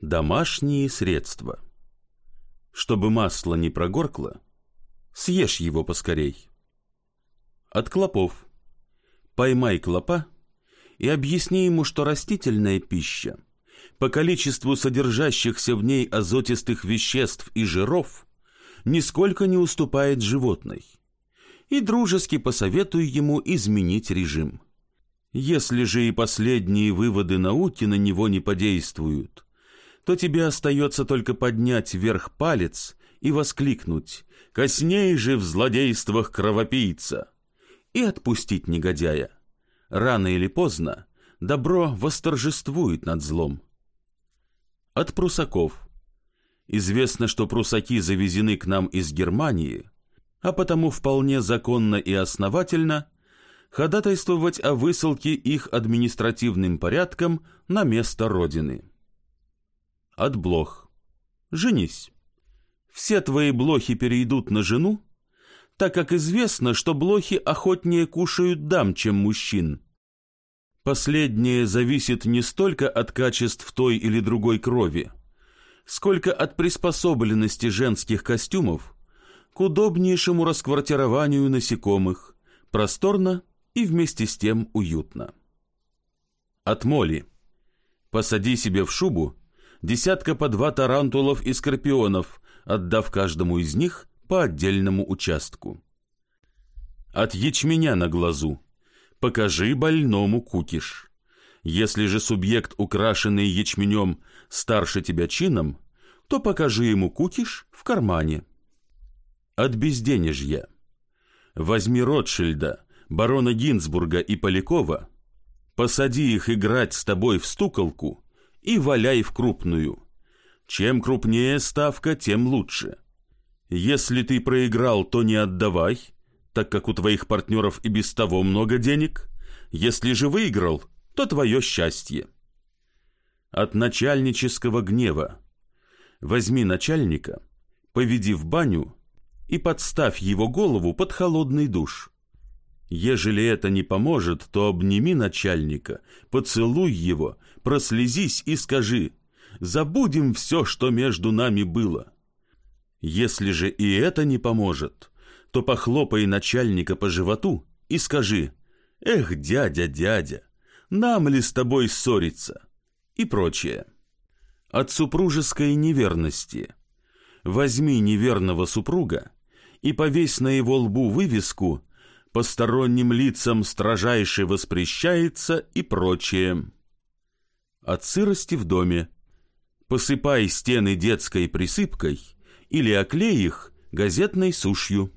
Домашние средства. Чтобы масло не прогоркло, съешь его поскорей. От клопов. Поймай клопа и объясни ему, что растительная пища по количеству содержащихся в ней азотистых веществ и жиров нисколько не уступает животной. И дружески посоветуй ему изменить режим. Если же и последние выводы науки на него не подействуют – то тебе остается только поднять вверх палец и воскликнуть «Косней же в злодействах кровопийца!» и отпустить негодяя. Рано или поздно добро восторжествует над злом. От прусаков. Известно, что прусаки завезены к нам из Германии, а потому вполне законно и основательно ходатайствовать о высылке их административным порядком на место Родины от блох. Женись. Все твои блохи перейдут на жену, так как известно, что блохи охотнее кушают дам, чем мужчин. Последнее зависит не столько от качеств той или другой крови, сколько от приспособленности женских костюмов к удобнейшему расквартированию насекомых, просторно и вместе с тем уютно. От моли. Посади себе в шубу десятка по два тарантулов и скорпионов, отдав каждому из них по отдельному участку. От ячменя на глазу. Покажи больному кукиш. Если же субъект, украшенный ячменем, старше тебя чином, то покажи ему кукиш в кармане. От безденежья. Возьми Ротшильда, барона Гинзбурга и Полякова, посади их играть с тобой в стуколку и валяй в крупную. Чем крупнее ставка, тем лучше. Если ты проиграл, то не отдавай, так как у твоих партнеров и без того много денег. Если же выиграл, то твое счастье. От начальнического гнева. Возьми начальника, поведи в баню и подставь его голову под холодный душ. Ежели это не поможет, то обними начальника, поцелуй его, прослезись и скажи «Забудем все, что между нами было». Если же и это не поможет, то похлопай начальника по животу и скажи «Эх, дядя, дядя, нам ли с тобой ссориться?» и прочее. От супружеской неверности. Возьми неверного супруга и повесь на его лбу вывеску посторонним лицам строжайше воспрещается и прочее. От сырости в доме. Посыпай стены детской присыпкой или оклей их газетной сушью.